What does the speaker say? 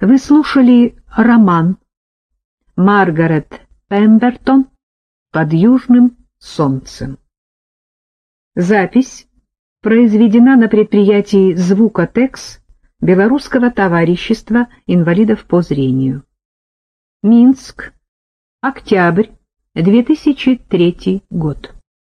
Вы слушали роман Маргарет Пембертон «Под южным солнцем». Запись произведена на предприятии «Звукотекс» Белорусского товарищества инвалидов по зрению. Минск, октябрь 2003 год.